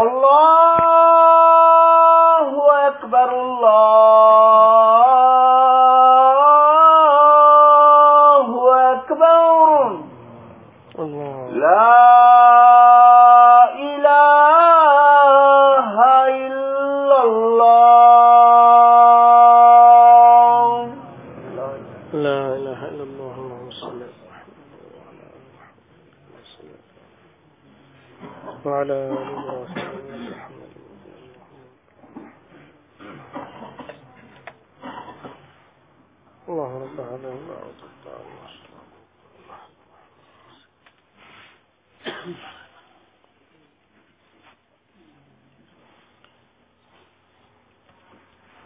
اللہ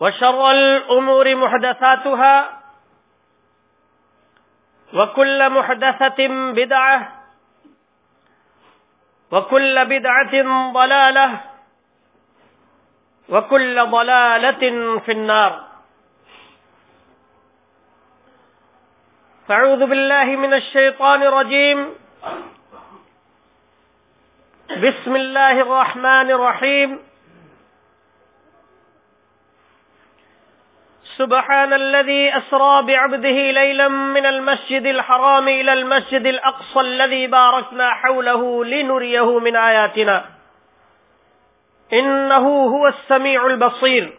وشر الأمور محدثاتها وكل محدثة بدعة وكل بدعة ضلالة وكل ضلالة في النار. فاعوذ بالله من الشيطان الرجيم. بسم الله الرحمن الرحيم. سبحان الذي أسرى بعبده ليلا من المسجد الحرام إلى المسجد الأقصى الذي باركنا حوله لنريه من آياتنا. إنه هو السميع البصير.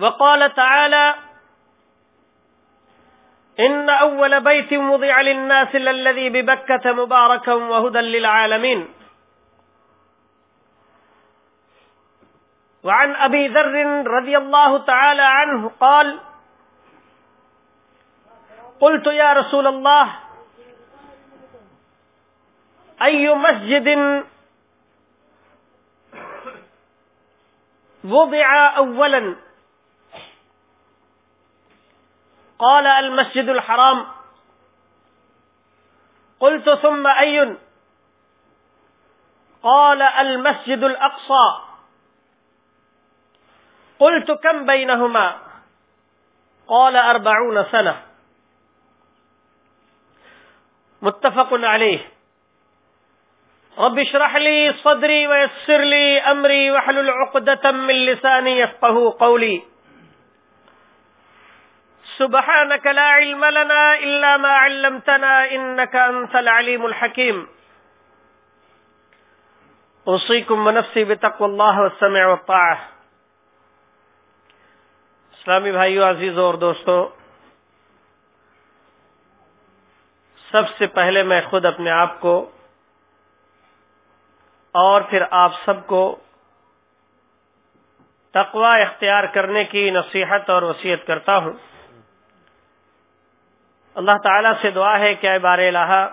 وقال تعالى إن أول بيت وضع للناس للذي ببكة مباركا وهدى للعالمين. وعن أبي ذر رضي الله تعالى عنه قال، قلت يا رسول الله أي مسجد وضع أولا قال المسجد الحرام، قلت ثم أي، قال المسجد الأقصى. قلت كم بينهما؟ قال أربعون سنة. متفق عليه. رب اشرح لي صدري ويسر لي أمري واحلل عقدة من لساني يفقه قولي. سبحانك لا علم لنا إلا ما علمتنا إنك أنت العليم الحكيم. أوصيكم ونفسي بتقوى الله والسمع والطاعة. اسلامی بھائیو عزیز اور دوستو سب سے پہلے میں خود اپنے آپ کو اور پھر آپ سب کو تقوی اختیار کرنے کی نصیحت اور وصیت کرتا ہوں۔ اللہ تعالی سے دعا ہے کہ بار الہ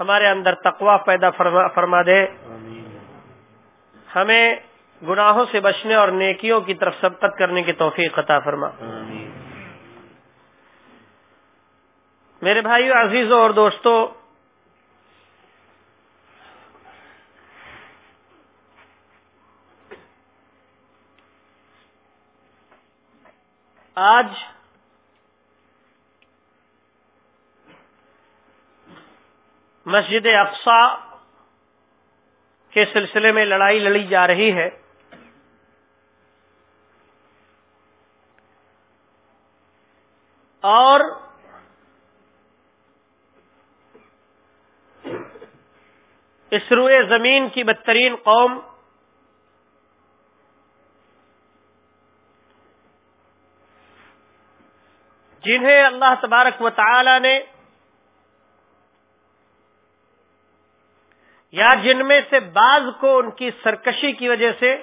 ہمارے اندر تقوا پیدا فرما فرما دے۔ ہمیں گناہوں سے بچنے اور نیکیوں کی طرف سبقت کرنے کی توفیق عطا فرما۔ میرے بھائیو عزیزوں اور دوستوں آج مسجد اقسا کے سلسلے میں لڑائی لڑی جا رہی ہے۔ اور اس روئے زمین کی بدترین قوم جنہیں اللہ تبارک و تعالی نے یا جن میں سے بعض کو ان کی سرکشی کی وجہ سے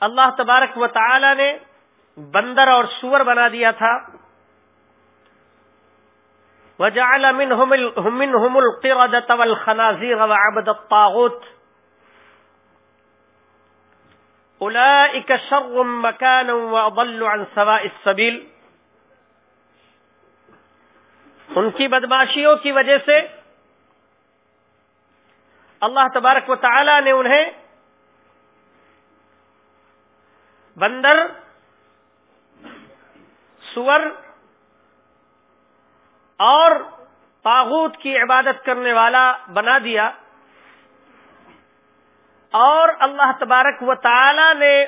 اللہ تبارک و تعالی نے بندر اور سور بنا دیا تھا۔ وجعل منهم منهم القردة والخنازير وعبد الطاغوت۔ اولئك شر مكانا واضل عن سواء السبيل ان کی بدماشیوں کی وجہ سے اللہ تبارک و تعالی نے انہیں بندر، سور اور تاغوت کی عبادت کرنے والا بنا دیا۔ اور اللہ تبارک و تعالی نے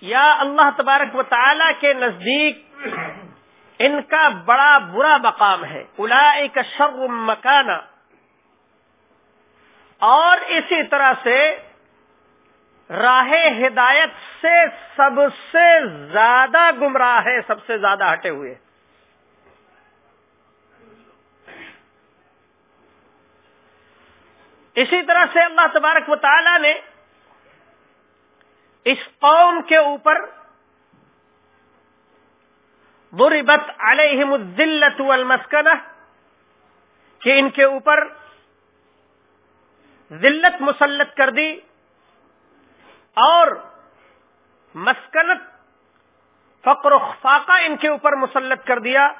یا اللہ تبارک و تعالی کے نزدیک ان کا بڑا برا مقام ہے۔ الا ایک شر مکانہ اور اسی طرح سے راہ ہدایت سے سب سے زیادہ گمراہ ہے سب سے زیادہ ہٹے ہوئے۔ اسی طرح سے اللہ تبارک و تعالی نے اس قوم کے اوپر ضربت علیہم الذلت والمسکنہ، کہ ان کے اوپر ذلت مسلط کر دی۔ اور مسکنت، فقر و خفاقہ ان کے اوپر مسلط کر دیا۔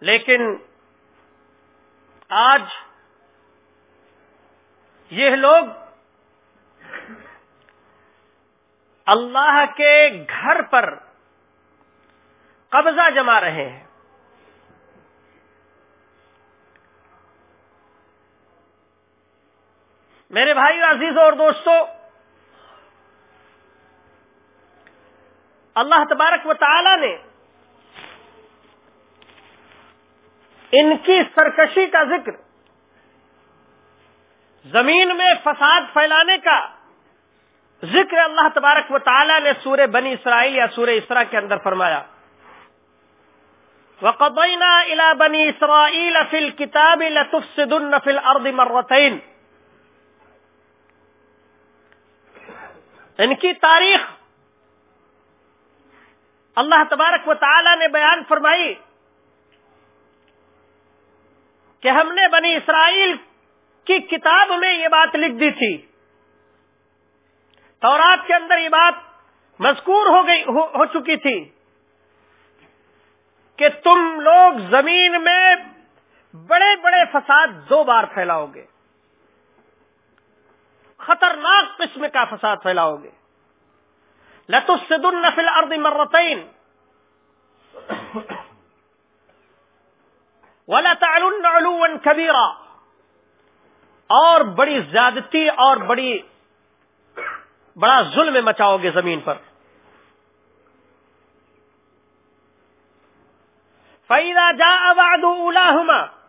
لیکن آج یہ لوگ اللہ کے گھر پر قبضہ جما رہے ہیں۔ میرے بھائی عزیزوں اور دوستوں، اللہ تبارک و تعالی نے ان کی سرکشی کا ذکر، زمین میں فساد پھیلانے کا ذکر اللہ تبارک و تعالی نے سورہ بنی اسرائیل یا سورہ اسرا کے اندر فرمایا۔ وقبینا الا بنی اسرائیل فی الكتاب لتفسدن فی الارض مرتين۔ ان کی تاریخ۔ اللہ تبارک و تعالی نے بیان فرمائی کہ ہم نے بنی اسرائیل کی کتاب میں یہ بات لکھ دی تھی۔ تورات کے اندر یہ بات مذکور ہو گئی ہو, ہو چکی تھی کہ تم لوگ زمین میں بڑے بڑے فساد دو بار پھیلاؤ گے۔ خطرناک قسم کا فساد پھیلاؤ گے۔ لطف النفل ارد مرتین۔ ولا تعلن علوا كبيرا۔ اور بڑی زیادتی اور بڑی بڑا ظلم مچاؤ گے زمین پر۔ فَإِذَا جَاءَ وَعْدُ أُولَاهُمَا۔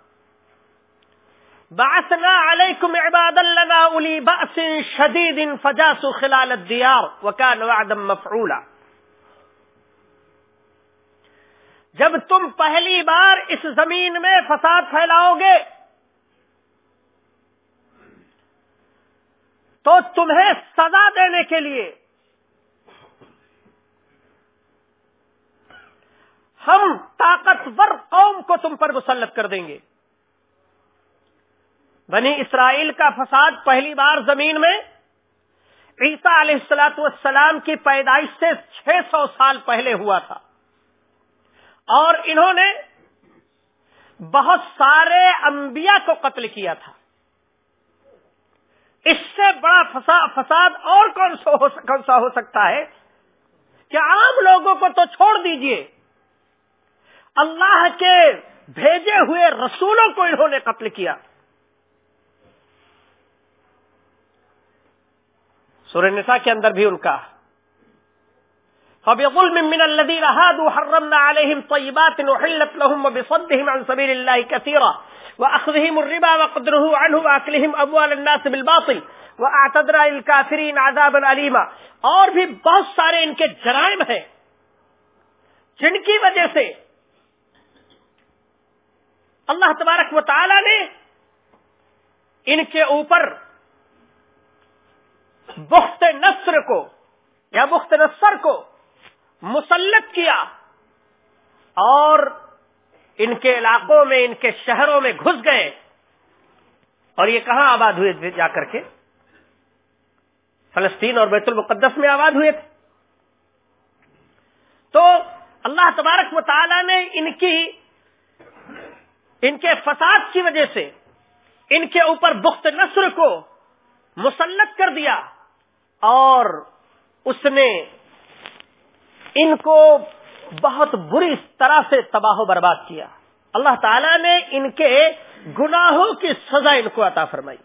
بعثنا عليكم عبادا لنا أولي بأس شديد فجاسوا خلال الديار وكان وعدا مفعولا. جب تم پہلی بار اس زمین میں فساد پھیلاؤ گے، تو تمہیں سزا دینے کے لیے ہم طاقتور قوم کو تم پر مسلط کر دیں گے۔ بنی اسرائیل کا فساد پہلی بار زمین میں عیسیٰ علیہ السلاط والسلام کی پیدائش سے چھ سو سال پہلے ہوا تھا۔ اور انہوں نے بہت سارے انبیاء کو قتل کیا تھا۔ اس سے بڑا فساد اور کون سا ہو سکتا ہے؟ کہ عام لوگوں کو تو چھوڑ دیجیے۔ اللہ کے بھیجے ہوئے رسولوں کو انہوں نے قتل کیا۔ سورہ نساء کے اندر بھی ان کا۔ فبظلم من الذين هادوا حرمنا عليهم طيبات وحلت لهم وبصدهم عن سبيل الله كثيرا واخذهم الربا وقدره عنه واكلهم اموال الناس بالباطل واعتدنا للكافرين عذابا اليما اور بھی بہت سارے ان کے جرائم ہیں۔ جن کی وجہ سے اللہ تبارک و تعالی نے ان کے اوپر بخت نصر کو یا بخت نصر کو مسلط کیا اور ان کے علاقوں میں، ان کے شہروں میں گھس گئے۔ اور یہ کہاں آباد ہوئے جا کر کے؟ فلسطین اور بیت المقدس میں آباد ہوئے تھے۔ تو اللہ تبارک و تعالی نے ان کی، ان کے فساد کی وجہ سے، ان کے اوپر بخت نصر کو مسلط کر دیا۔ اور اس نے ان کو بہت بری طرح سے تباہ و برباد کیا۔ اللہ تعالی نے ان کے گناہوں کی سزا ان کو عطا فرمائی۔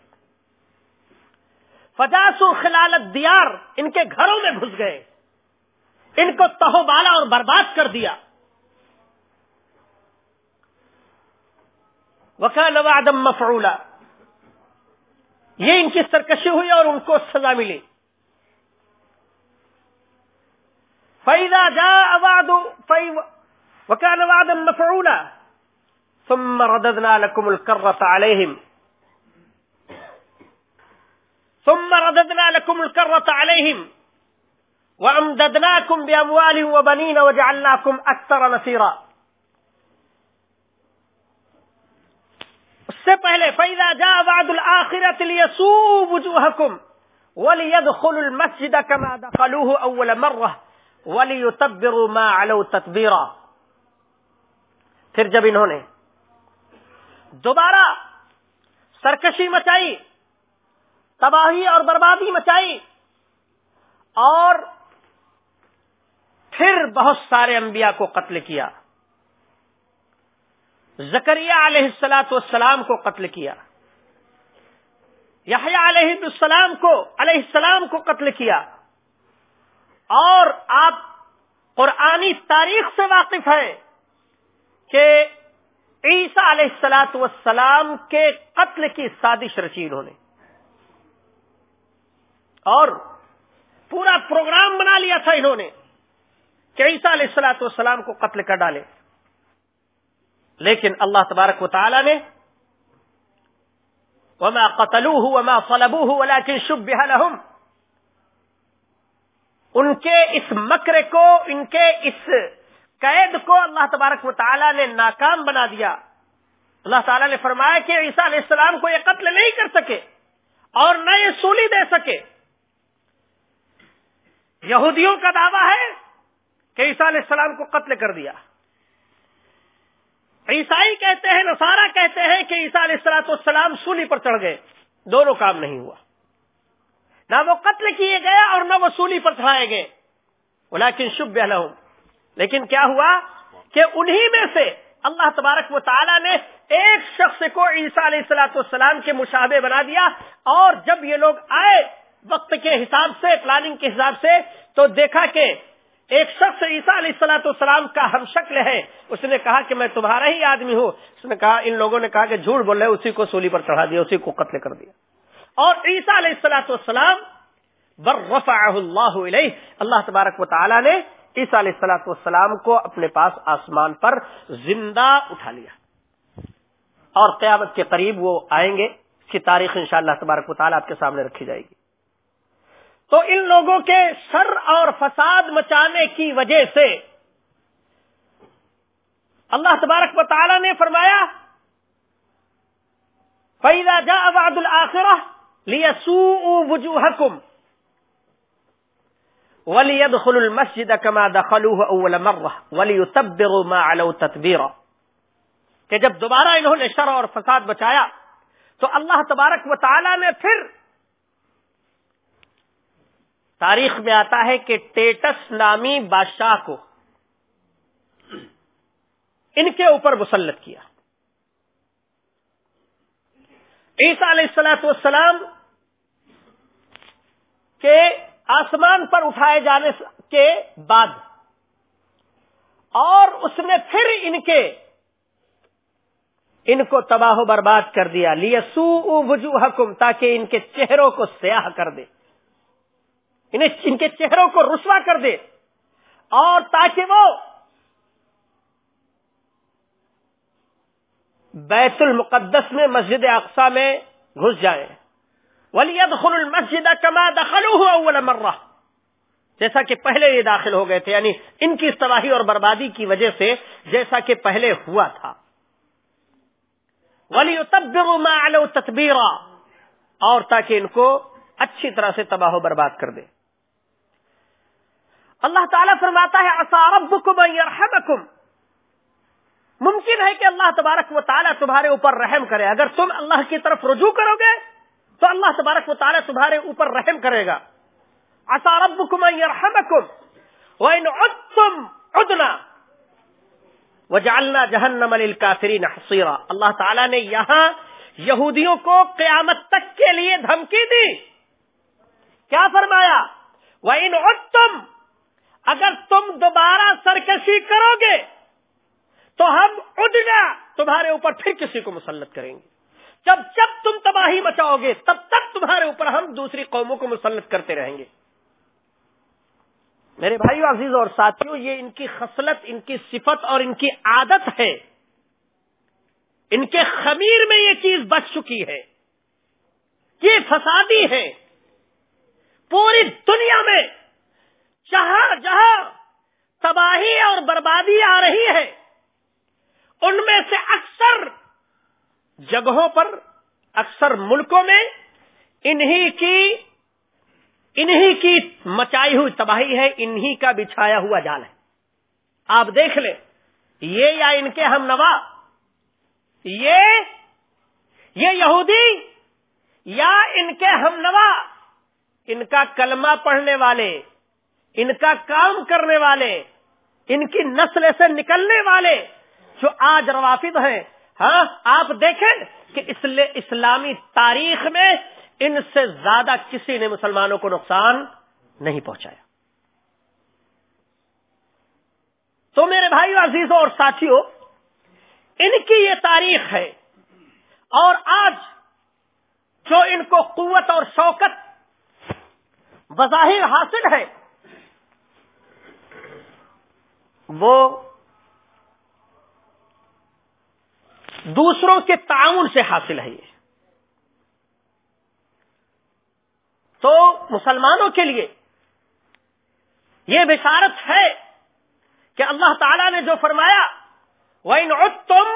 فجاسو خلالت دیار ان کے گھروں میں گھس گئے۔ ان کو تہو بالا اور برباد کر دیا۔ وکال وعدم مفعولا۔ یہ ان کی سرکشی ہوئی اور ان کو سزا ملی۔ فإذا جاء وعد في وكان وعدا مفعولا ثم رددنا لكم الكرة عليهم ثم رددنا لكم الكرة عليهم وأمددناكم بأموال وبنين وجعلناكم أكثر نصيرا اس سے پہلے فیضا جا وعد الآخرة ليسوء وجوهكم وليدخلوا المسجد كما دخلوه أول مرة ولی تبر ما تتبیرا پھر جب انہوں نے دوبارہ سرکشی مچائی، تباہی اور بربادی مچائی، اور پھر بہت سارے انبیاء کو قتل کیا زکریہ علیہ السلاۃ والسلام کو قتل کیا یحییٰ علیہ السلام کو، علیہ السلام کو قتل کیا۔ اور آپ قرآنی تاریخ سے واقف ہیں کہ عیسیٰ علیہ السلاط والسلام کے قتل کی سازش رچی انہوں نے۔ اور پورا پروگرام بنا لیا تھا انہوں نے کہ عیسیٰ علیہ السلاط والسلام کو قتل کر ڈالے لیکن اللہ تبارک و تعالی نے وما قتلوه وما صلبوه ولكن شبه لهم ان کے اس مکر کو، ان کے اس قید کو اللہ تبارک و تعالی نے ناکام بنا دیا۔ اللہ تعالیٰ نے فرمایا کہ عیسیٰ علیہ السلام کو یہ قتل نہیں کر سکے اور نہ یہ سولی دے سکے۔ یہودیوں کا دعویٰ ہے کہ عیسیٰ علیہ السلام کو قتل کر دیا۔ عیسائی کہتے ہیں نسارا کہتے ہیں کہ عیسیٰ علیہ السلاط والسلام سولی پر چڑھ گئے۔ دونوں کام نہیں ہوا۔ نہ وہ قتل کیے گئے اور نہ وہ سولی پر چڑھائے گئے۔ لیکن شب لیکن کیا ہوا کہ انہی میں سے اللہ تبارک و تعالی نے ایک شخص کو عیسیٰ علیہ السلاۃ والسلام کے مشابے بنا دیا اور جب یہ لوگ آئے وقت کے حساب سے پلاننگ کے حساب سے، تو دیکھا کہ ایک شخص عیسیٰ علیہ السلاۃ والسلام کا ہم شکل ہے۔ اس نے کہا کہ میں تمہارا ہی آدمی ہوں۔ اس نے کہا، ان لوگوں نے کہا کہ جھوٹ بول رہے، اسی کو سولی پر چڑھا دیا، اسی کو قتل کر دیا۔ اور عیسیٰ علیہ السلاۃ والسلام برفا اللہ علیہ، اللہ تبارک و تعالی نے عیسیٰ علیہ السلاۃ والسلام کو اپنے پاس آسمان پر زندہ اٹھا لیا۔ اور قیامت کے قریب وہ آئیں گے، اس کی تاریخ ان اللہ تبارک و تعالیٰ آپ کے سامنے رکھی جائے گی۔ تو ان لوگوں کے سر اور فساد مچانے کی وجہ سے اللہ تبارک و تعالی نے فرمایا پیدا جا اباد الآخر لیسو وجوہ کم ولی خل المسد کما دخلو اول مرہ ولی تب ما علو کہ جب دوبارہ انہوں نے شر اور فساد بچایا، تو اللہ تبارک و تعالی نے پھر تاریخ میں آتا ہے کہ ٹیٹس نامی بادشاہ کو ان کے اوپر مسلط کیا۔ عیسیٰ علیہ السلاۃ والسلام کے آسمان پر اٹھائے جانے کے بعد اور اس نے پھر ان کے ان کو تباہ و برباد کر دیا۔ لیے سو حکم تاکہ ان کے چہروں کو سیاہ کر دے۔ انہیں ان کے چہروں کو رسوا کر دے اور تاکہ وہ بیت المقدس میں مسجد اقسا میں گھس جائے ولی خل المسجد کما دخل اول مرہ جیسا کہ پہلے یہ داخل ہو گئے تھے یعنی ان کی تباہی اور بربادی کی وجہ سے جیسا کہ پہلے ہوا تھا۔ ولی تبدیل تتبیرا اور تاکہ ان کو اچھی طرح سے تباہ و برباد کر دے۔ اللہ تعالیٰ فرماتا ہے ممکن ہے کہ اللہ تبارک و تعالیٰ تمہارے اوپر رحم کرے۔ اگر تم اللہ کی طرف رجوع کرو گے، تو اللہ تبارک و تعالیٰ تمہارے اوپر رحم کرے گا۔ اصاربکم یرحمکم وَإِنْ عُدْتُمْ عُدْنَا وجعلنا جہنم للکافرین حصیرا اللہ تعالیٰ نے یہاں یہودیوں کو قیامت تک کے لیے دھمکی دی۔ کیا فرمایا؟ وَإِنْ عُدْتُمْ، اگر تم دوبارہ سرکشی کرو گے تو ہم ادنا تمہارے اوپر پھر کسی کو مسلط کریں گے۔ جب جب تم تباہی مچاؤ گے، تب تک تمہارے اوپر ہم دوسری قوموں کو مسلط کرتے رہیں گے۔ میرے بھائیو عزیز اور ساتھیوں، یہ ان کی خصلت، ان کی صفت اور ان کی عادت ہے۔ ان کے خمیر میں یہ چیز بچ چکی ہے۔ یہ فسادی ہے۔ پوری دنیا میں جہاں جہاں تباہی اور بربادی آ رہی ہے ان میں سے اکثر جگہوں پر، اکثر ملکوں میں انہی کی انہی کی مچائی ہوئی تباہی ہے، انہی کا بچھایا ہوا جال ہے۔ آپ دیکھ لیں، یہ یا ان کے ہم نوا، یہ یہ یہودی، یا ان کے ہم نوا، ان کا کلمہ پڑھنے والے، ان کا کام کرنے والے، ان کی نسل سے نکلنے والے۔ جو آج روافد ہیں ہاں آپ دیکھیں کہ اسلامی تاریخ میں ان سے زیادہ کسی نے مسلمانوں کو نقصان نہیں پہنچایا۔ تو میرے بھائی عزیزوں اور ساتھیوں ان کی یہ تاریخ ہے اور آج جو ان کو قوت اور شوکت بظاہر حاصل ہے، وہ دوسروں کے تعاون سے حاصل ہے یہ۔ تو مسلمانوں کے لیے یہ بشارت ہے کہ اللہ تعالی نے جو فرمایا وہ تم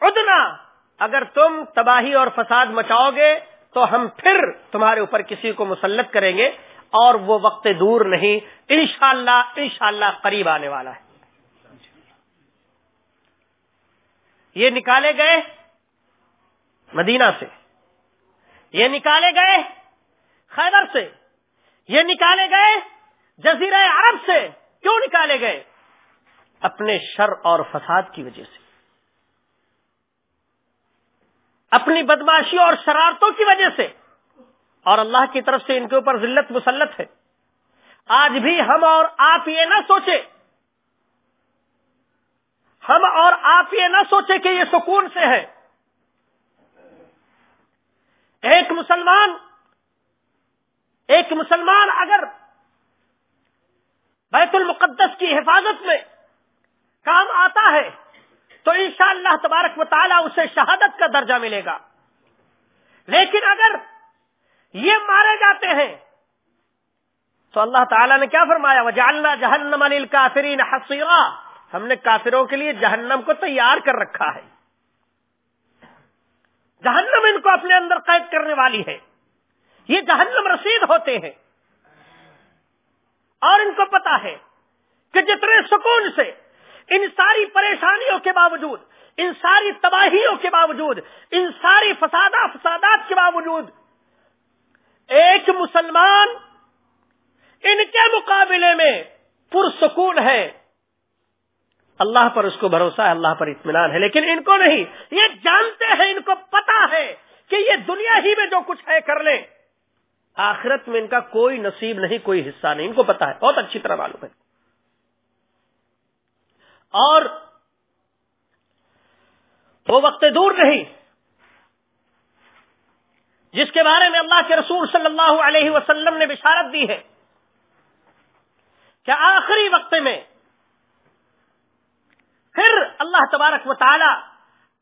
ادنا اگر تم تباہی اور فساد مچاؤ گے تو ہم پھر تمہارے اوپر کسی کو مسلط کریں گے اور وہ وقت دور نہیں۔ انشاءاللہ انشاءاللہ قریب آنے والا ہے۔ یہ نکالے گئے مدینہ سے، یہ نکالے گئے خیبر سے، یہ نکالے گئے جزیرہ عرب سے، کیوں نکالے گئے؟ اپنے شر اور فساد کی وجہ سے، اپنی بدماشی اور شرارتوں کی وجہ سے، اور اللہ کی طرف سے ان کے اوپر ذلت مسلط ہے۔ آج بھی ہم اور آپ یہ نہ سوچے ہم اور آپ یہ نہ سوچے کہ یہ سکون سے ہے۔ ایک مسلمان ایک مسلمان اگر بیت المقدس کی حفاظت میں کام آتا ہے، تو انشاءاللہ اللہ تبارک و اسے شہادت کا درجہ ملے گا۔ لیکن اگر یہ مارے جاتے ہیں، تو اللہ تعالیٰ نے کیا فرمایا؟ وہ جہنم علیل کافرین حسیرا ہم نے کافروں کے لیے جہنم کو تیار کر رکھا ہے۔ جہنم ان کو اپنے اندر قید کرنے والی ہے۔ یہ جہنم رسید ہوتے ہیں۔ اور ان کو پتا ہے کہ جتنے سکون سے ان ساری پریشانیوں کے باوجود، ان ساری تباہیوں کے باوجود، ان ساری فسادہ فسادات کے باوجود ایک مسلمان ان کے مقابلے میں پرسکون ہے۔ اللہ پر اس کو بھروسہ ہے، اللہ پر اطمینان ہے، لیکن ان کو نہیں، یہ جانتے ہیں، ان کو پتا ہے کہ یہ دنیا ہی میں جو کچھ ہے، کر لیں۔ آخرت میں ان کا کوئی نصیب نہیں، کوئی حصہ نہیں، ان کو پتا ہے۔ بہت اچھی طرح معلوم ہے۔ اور وہ وقت دور نہیں، جس کے بارے میں اللہ کے رسول صلی اللہ علیہ وسلم نے بشارت دی ہے کہ آخری وقت میں پھر اللہ تبارک و تعالی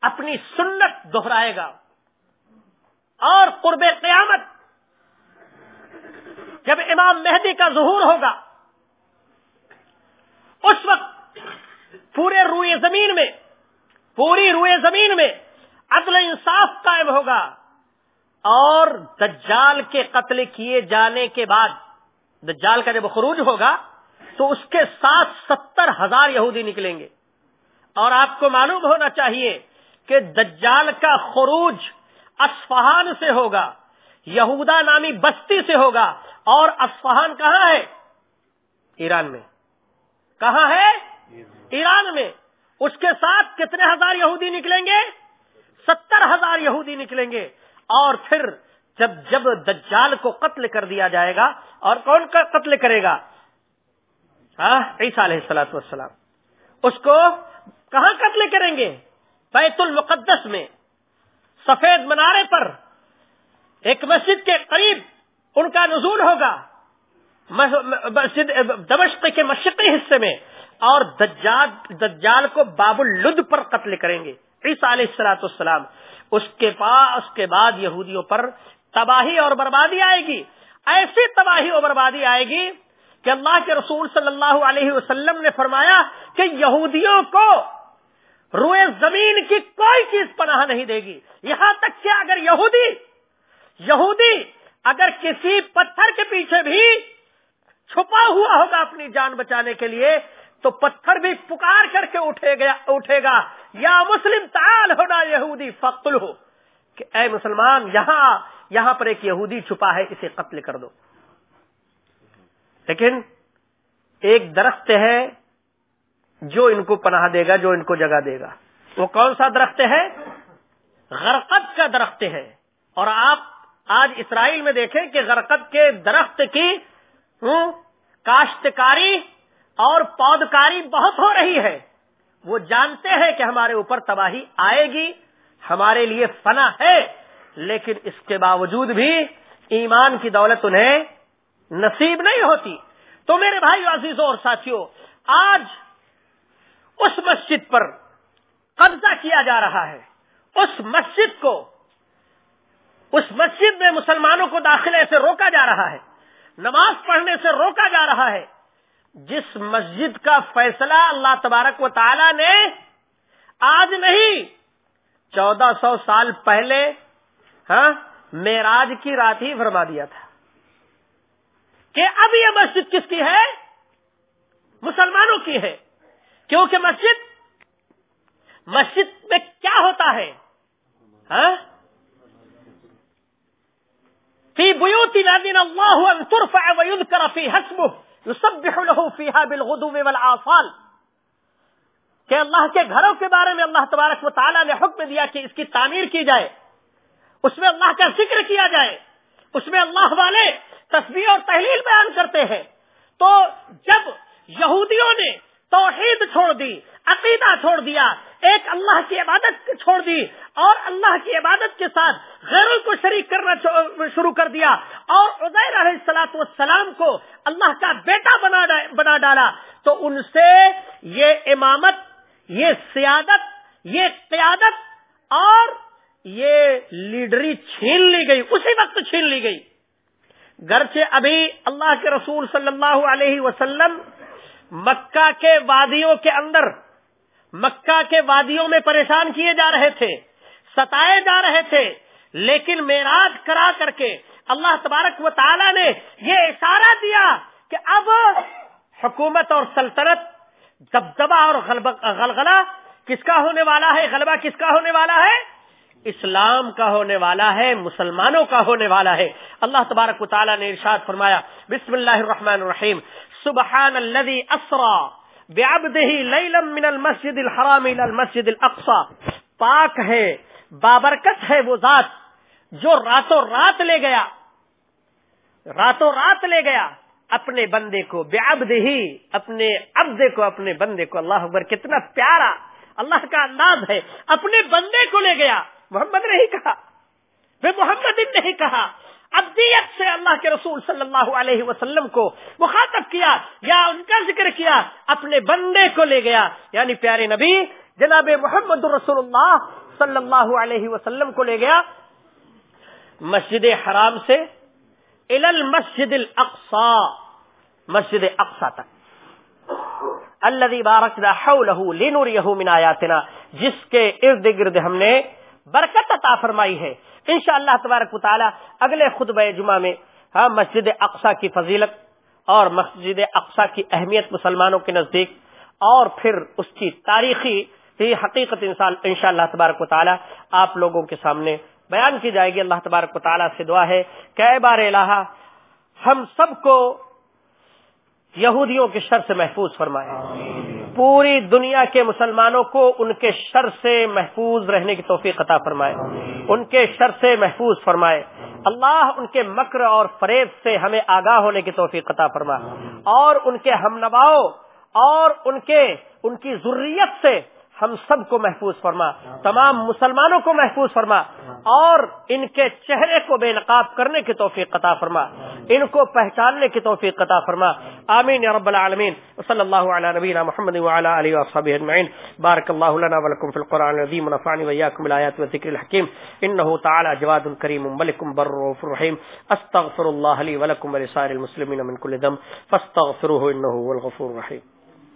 اپنی سنت دہرائے گا اور قرب قیامت جب امام مہدی کا ظہور ہوگا، اس وقت پورے روئے زمین میں، پوری روئے زمین میں عدل انصاف قائم ہوگا اور دجال کے قتل کیے جانے کے بعد، دجال کا جب خروج ہوگا تو اس کے ساتھ ستر ہزار یہودی نکلیں گے۔ اور آپ کو معلوم ہونا چاہیے کہ دجال کا خروج اسفہان سے ہوگا، یہودا نامی بستی سے ہوگا، اور اسفہان کہاں ہے؟ ایران میں۔ کہاں ہے؟ ایران میں۔ اس کے ساتھ کتنے ہزار یہودی نکلیں گے؟ ستر ہزار یہودی نکلیں گے۔ اور پھر جب جب دجال کو قتل کر دیا جائے گا، اور کون کا قتل کرے گا؟ عیسیٰ علیہ السلاۃ والسلام۔ اس کو کہاں قتل کریں گے؟ بیت المقدس میں، سفید منارے پر۔ ایک مسجد کے قریب ان کا نزول ہوگا۔ مسجد، دمشق کے مشرقی حصے میں۔ اور دجال دجال کو باب الد پر قتل کریں گے۔ عیسیٰ علیہ السلاۃ السلام اس کے پاس، اس کے بعد یہودیوں پر تباہی اور بربادی آئے گی۔ ایسی تباہی اور بربادی آئے گی کہ اللہ کے رسول صلی اللہ علیہ وسلم نے فرمایا کہ یہودیوں کو روئے زمین کی کوئی چیز پناہ نہیں دے گی۔ یہاں تک کہ اگر یہودی یہودی اگر کسی پتھر کے پیچھے بھی چھپا ہوا ہوگا اپنی جان بچانے کے لیے، تو پتھر بھی پکار کر کے اٹھے گا اٹھے گا۔ یا مسلم تعال ہونا یہودی فقل ہو کہ اے مسلمان، یہاں یہاں پر ایک یہودی چھپا ہے، اسے قتل کر دو۔ لیکن ایک درخت ہے جو ان کو پناہ دے گا، جو ان کو جگہ دے گا۔ وہ کون سا درخت ہے؟ غرقت کا درخت ہے۔ اور آپ آج اسرائیل میں دیکھیں کہ غرقت کے درخت کی کاشتکاری اور پودکاری بہت ہو رہی ہے۔ وہ جانتے ہیں کہ ہمارے اوپر تباہی آئے گی، ہمارے لیے فنا ہے، لیکن اس کے باوجود بھی ایمان کی دولت انہیں نصیب نہیں ہوتی۔ تو میرے بھائی عزیزوں اور ساتھیوں آج اس مسجد پر قبضہ کیا جا رہا ہے۔ اس مسجد کو، اس مسجد میں مسلمانوں کو داخلے سے روکا جا رہا ہے۔ نماز پڑھنے سے روکا جا رہا ہے۔ جس مسجد کا فیصلہ اللہ تبارک و تعالی نے آج نہیں، چودہ سو سال پہلے ہاں میراج کی رات ہی فرما دیا تھا۔ کہ اب یہ مسجد کس کی ہے؟ مسلمانوں کی ہے۔ کیونکہ مسجد مسجد میں کیا ہوتا ہے؟ ہاں؟ فی بیوتی نادین اللہ ان ترفع فی حسبه یسبح له فیها بالغدو والآصال۔ کہ اللہ کے گھروں کے بارے میں اللہ تبارک و تعالی نے حکم دیا کہ اس کی تعمیر کی جائے۔ اس میں اللہ کا ذکر کیا جائے۔ اس میں اللہ والے تصویر اور تحلیل بیان کرتے ہیں۔ تو جب یہودیوں نے توحید چھوڑ دی، عقیدہ چھوڑ دیا، ایک اللہ کی عبادت چھوڑ دی اور اللہ کی عبادت کے ساتھ غیروں کو شریک کرنا شروع کر دیا اور عزیر علیہ السلاط والسلام کو اللہ کا بیٹا بنا ڈالا، تو ان سے یہ امامت، یہ سیادت، یہ قیادت اور یہ لیڈری چھین لی گئی، اسی وقت چھین لی گئی۔ گرچہ ابھی اللہ کے رسول صلی اللہ علیہ وسلم مکہ کے وادیوں کے اندر، مکہ کے وادیوں میں پریشان کیے جا رہے تھے، ستائے جا رہے تھے، لیکن میراج کرا کر کے اللہ تبارک و تعالی نے یہ اشارہ دیا کہ اب حکومت اور سلطنت دبدبا اور غلغلہ کس کا ہونے والا ہے، غلبہ کس کا ہونے والا ہے؟ اسلام کا ہونے والا ہے، مسلمانوں کا ہونے والا ہے۔ اللہ تبارک و تعالیٰ نے ارشاد فرمایا، بسم اللہ الرحمن الرحیم، سبحان الذي اسرا بعبده ليلا من المسجد الحرام الى المسجد الاقصى پاک ہے، بابرکت ہے وہ ذات جو راتوں رات لے گیا۔ راتوں رات لے گیا۔ اپنے بندے کو بے ابد ہی اپنے عبد کو، اپنے بندے کو۔ اللہ اکبر، کتنا پیارا۔ اللہ کا انداز ہے، اپنے بندے کو لے گیا۔ محمد نہیں کہا۔ وہ محمد نہیں کہا۔ ابدیت سے اللہ کے رسول صلی اللہ علیہ وسلم کو مخاطب کیا یا ان کا ذکر کیا، اپنے بندے کو لے گیا۔ یعنی پیارے نبی، جناب محمد رسول اللہ صلی اللہ علیہ وسلم کو لے گیا۔ مسجد حرام سے مسجد الاقصا مسجد اقسا تک۔ اللہ بارک من آیاتنا، جس کے ارد گرد ہم نے برکت عطا فرمائی ہے۔ انشاءاللہ اللہ تبارک تعالی اگلے خطبہ جمعہ میں ہاں مسجد اقسا کی فضیلت اور مسجد اقسا کی اہمیت مسلمانوں کے نزدیک اور پھر اس کی تاریخی حقیقت ان شاء اللہ تبارک و تعالی آپ لوگوں کے سامنے بیان کی جائے گی۔ اللہ تبارک و تعالیٰ سے دعا ہے کہ اے بار الہ، ہم سب کو یہودیوں کے شر سے محفوظ فرمائے۔ پوری دنیا کے مسلمانوں کو ان کے شر سے محفوظ رہنے کی توفیق عطا فرمائے۔ ان کے شر سے محفوظ فرمائے۔ اللہ ان کے مکر اور فریب سے ہمیں آگاہ ہونے کی توفیق عطا فرمائے اور ان کے ہم نواؤ اور ان کے، ان کی ضروریت سے ہم سب کو محفوظ فرما تمام مسلمانوں کو محفوظ فرما اور ان کے چہرے کو بے نقاب کرنے کی توفیق قطع فرما۔ ان کو پہچاننے کی توفیق قطع فرما۔ آمین یا رب العالمین۔ صلی اللہ علی نبینا محمد وعلی آلہ وصحبہ اجمعین۔ بارک اللہ لنا ولکم فی القرآن العظیم ونفعنی ویاکم الآیات والذکر الحکیم۔ انہو تعالی جواد کریم ملکم بر رؤوف رحیم۔ استغفر اللہ لی ولکم ولسائر المسلمین من کل ذنب فاستغفروه انہو هو الغفور الرحیم۔